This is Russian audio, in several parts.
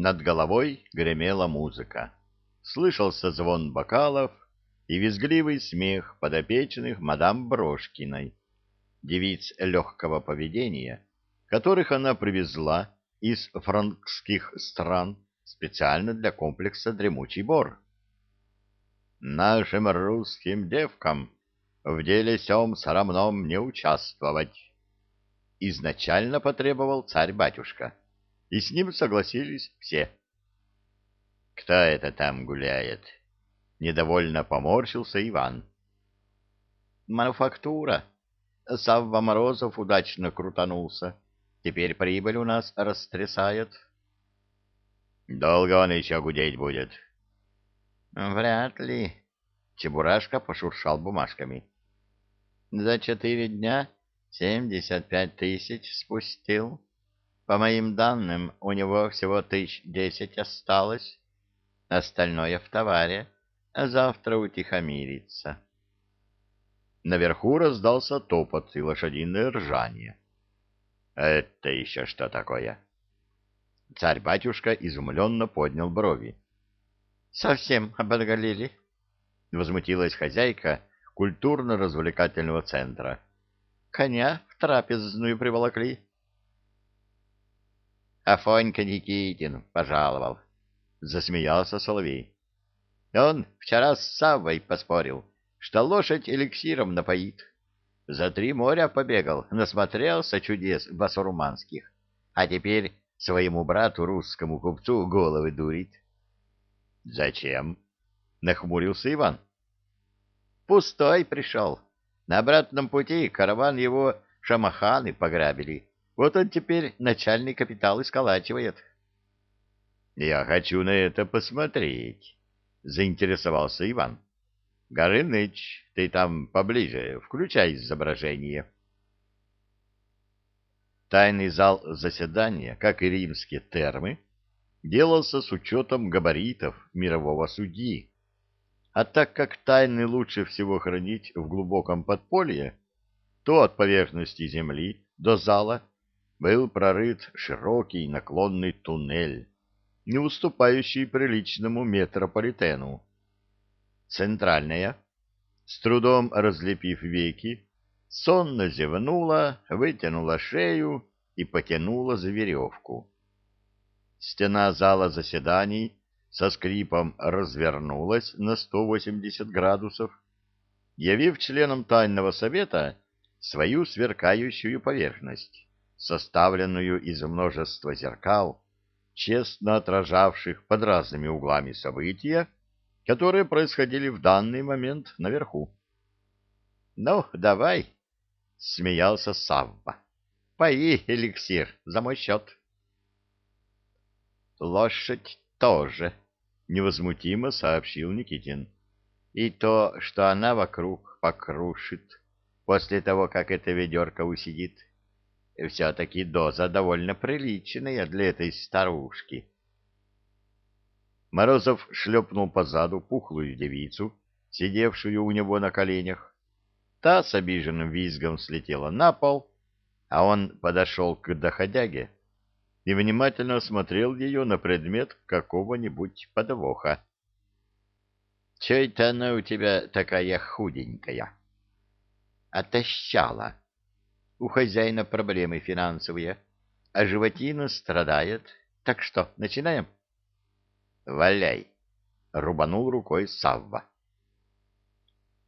Над головой гремела музыка. Слышался звон бокалов и визгливый смех подопечных мадам Брошкиной, девиц легкого поведения, которых она привезла из франкских стран специально для комплекса «Дремучий бор». «Нашим русским девкам в деле сём срамном не участвовать», изначально потребовал царь-батюшка, и с ним согласились все. «Кто это там гуляет?» — недовольно поморщился Иван. «Мануфактура. Савва Морозов удачно крутанулся. Теперь прибыль у нас растрясает». «Долго он еще гудеть будет?» «Вряд ли». Чебурашка пошуршал бумажками. «За четыре дня семьдесят пять тысяч спустил. По моим данным, у него всего тысяч десять осталось. Остальное в товаре, а завтра утихомирится. Наверху раздался топот и лошадиное ржание. «Это еще что такое?» Царь-батюшка изумленно поднял брови. «Совсем оборгалили?» — возмутилась хозяйка культурно-развлекательного центра. «Коня в трапезную приволокли». Афонька Никитин пожаловал. — засмеялся Соловей. Он вчера с Саввой поспорил, что лошадь эликсиром напоит. За три моря побегал, насмотрелся чудес басурманских, а теперь своему брату, русскому купцу, головы дурит. — Зачем? — нахмурился Иван. — Пустой пришел. На обратном пути караван его шамаханы пограбили. Вот он теперь начальный капитал исколачивает. — я хочу на это посмотреть, — заинтересовался Иван. — Горыныч, ты там поближе, включай изображение. Тайный зал заседания, как и римские термы, делался с учетом габаритов мирового судьи. А так как тайны лучше всего хранить в глубоком подполье, то от поверхности земли до зала был прорыт широкий наклонный туннель, не уступающий приличному метрополитену. Центральная, с трудом разлепив веки, сонно зевнула, вытянула шею и потянула за веревку. Стена зала заседаний со скрипом развернулась на 180 градусов, явив членам тайного совета свою сверкающую поверхность, составленную из множества зеркал, честно отражавших под разными углами события, которые происходили в данный момент наверху. — Ну, давай, — смеялся Савва. — Пои, эликсир, за мой счет. — Лошадь тоже, — невозмутимо сообщил Никитин. — И то, что она вокруг покрушит после того, как эта ведерко усидит. Все-таки доза довольно приличная для этой старушки. Морозов шлепнул по заду пухлую девицу, сидевшую у него на коленях. Та с обиженным визгом слетела на пол, а он подошел к доходяге и внимательно осмотрел ее на предмет какого-нибудь подвоха. — Че это она у тебя такая худенькая? — Отощала. У хозяина проблемы финансовые, а животина страдает. Так что, начинаем? Валяй! Рубанул рукой Савва.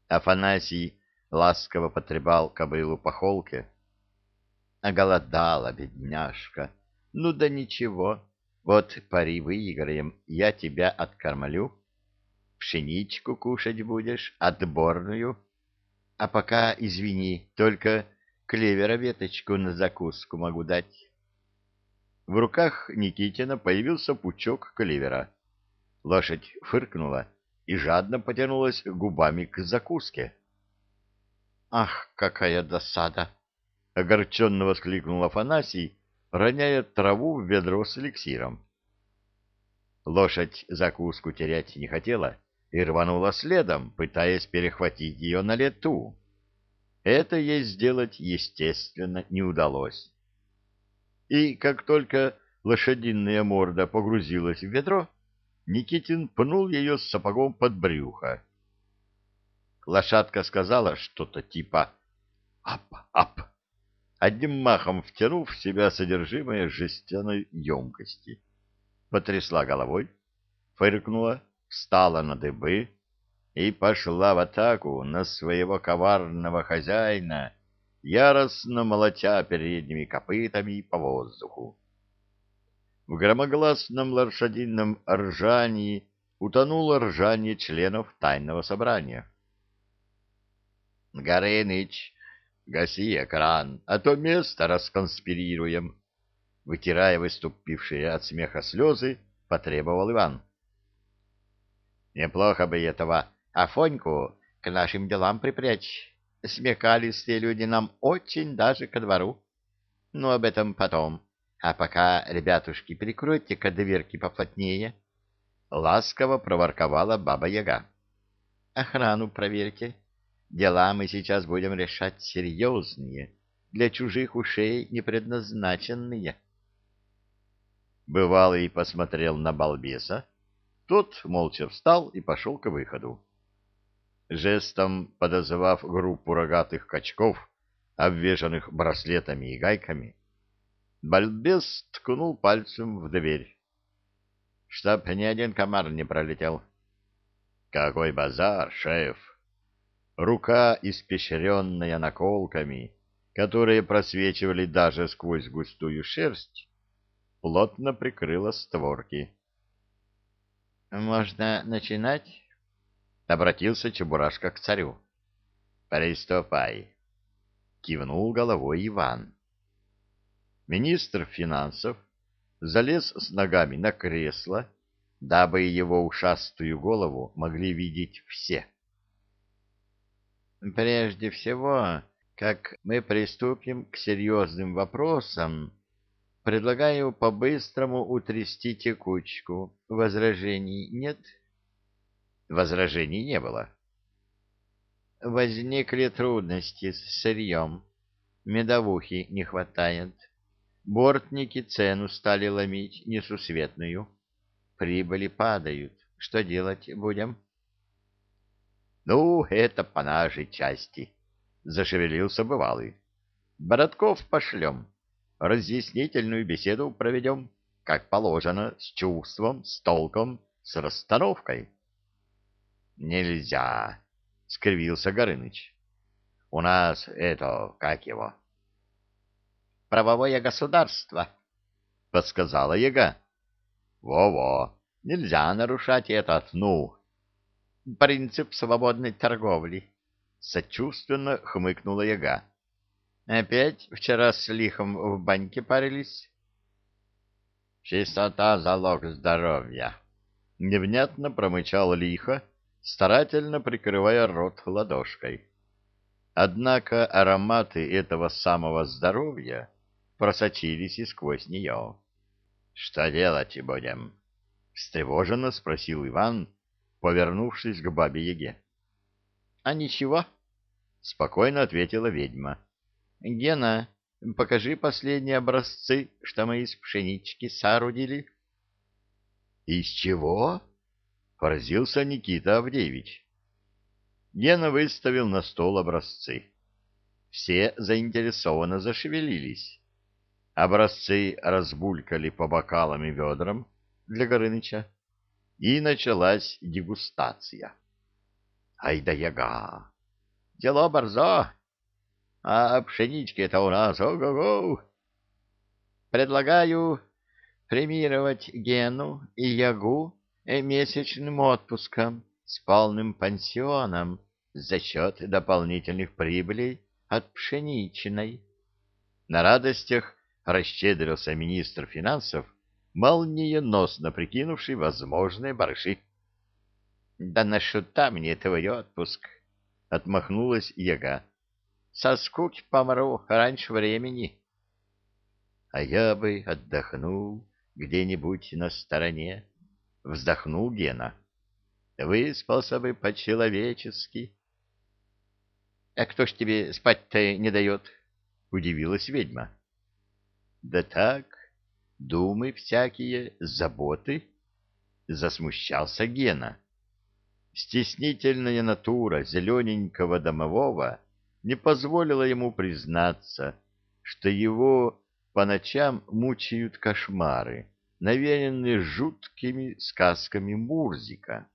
Афанасий ласково потребал кобылу по холке. Оголодала, бедняжка. Ну да ничего, вот пари выиграем, я тебя откормлю. Пшеничку кушать будешь, отборную. А пока, извини, только клевера веточку на закуску могу дать. В руках Никитина появился пучок клевера. Лошадь фыркнула и жадно потянулась губами к закуске. «Ах, какая досада!» — огорченно воскликнул Афанасий, роняя траву в ведро с эликсиром. Лошадь закуску терять не хотела и рванула следом, пытаясь перехватить ее на лету. Это ей сделать, естественно, не удалось. И как только лошадиная морда погрузилась в ведро, Никитин пнул ее сапогом под брюхо. Лошадка сказала что-то типа «ап-ап», одним махом втянув в себя содержимое жестяной емкости. Потрясла головой, фыркнула, встала на дыбы и пошла в атаку на своего коварного хозяина, яростно молотя передними копытами по воздуху. В громогласном лошадином ржании утонуло ржание членов тайного собрания. — Горыныч, гаси экран, а то место расконспирируем. Вытирая выступившие от смеха слезы, потребовал Иван. — Неплохо бы этого Афоньку к нашим делам припрячь. Смекалистые люди нам очень даже ко двору. Но об этом потом. А пока, ребятушки, перекройте-ка дверки поплотнее. Ласково проворковала баба-яга. Охрану проверьте. Дела мы сейчас будем решать серьезные, для чужих ушей не предназначенные. Бывалый посмотрел на балбеса. Тот молча встал и пошел к выходу. Жестом подозвав группу рогатых качков, обвешанных браслетами и гайками, Бальбес ткнул пальцем в дверь. Чтоб ни один комар не пролетел. Какой базар, шеф! Рука, испещренная наколками, которые просвечивали даже сквозь густую шерсть, плотно прикрыла створки. «Можно начинать?» — обратился Чебурашка к царю. «Приступай!» — кивнул головой Иван министр финансов залез с ногами на кресло, дабы его ушастую голову могли видеть все. Прежде всего, как мы приступим к серьезным вопросам, предлагаю по-быстрому утрясти текучку. Возражений нет? Возражений не было. Возникли трудности с сырьем. Медовухи не хватает. Бортники цену стали ломить несусветную. Прибыли падают. Что делать будем? — Ну, это по нашей части, — зашевелился бывалый. — Бородков пошлем. Разъяснительную беседу проведем, как положено, с чувством, с толком, с расстановкой. — Нельзя, — скривился Горыныч. — У нас это, как его, правовое государство, — подсказала яга. Во — нельзя нарушать этот, ну, принцип свободной торговли, — сочувственно хмыкнула яга. — Опять вчера с лихом в баньке парились? — Чистота — залог здоровья, — невнятно промычал лихо, старательно прикрывая рот ладошкой. Однако ароматы этого самого здоровья просочились и сквозь нее. — Что делать будем? — встревоженно спросил Иван, повернувшись к бабе-яге. — А ничего, — спокойно ответила ведьма. — Гена, покажи последние образцы, что мы из пшенички соорудили. — Из чего? — поразился Никита Авдеевич. Гена выставил на стол образцы. Все заинтересованно зашевелились. Образцы разбулькали по бокалам и ведрам для Горыныча, и началась дегустация. Ай да яга! Дело борзо! А пшенички-то у нас ого-го! Предлагаю премировать Гену и Ягу месячным отпуском с полным пансионом за счет дополнительных прибылей от пшеничной. На радостях расщедрился министр финансов, молниеносно прикинувший возможные барыши. — Да на шута мне твой отпуск! — отмахнулась яга. — Со скуки помру раньше времени. — А я бы отдохнул где-нибудь на стороне, — вздохнул Гена. — Выспался бы по-человечески. — А кто ж тебе спать-то не дает? — удивилась ведьма. Да так, думы всякие, заботы? Засмущался Гена. Стеснительная натура зелененького домового не позволила ему признаться, что его по ночам мучают кошмары, навеянные жуткими сказками Мурзика.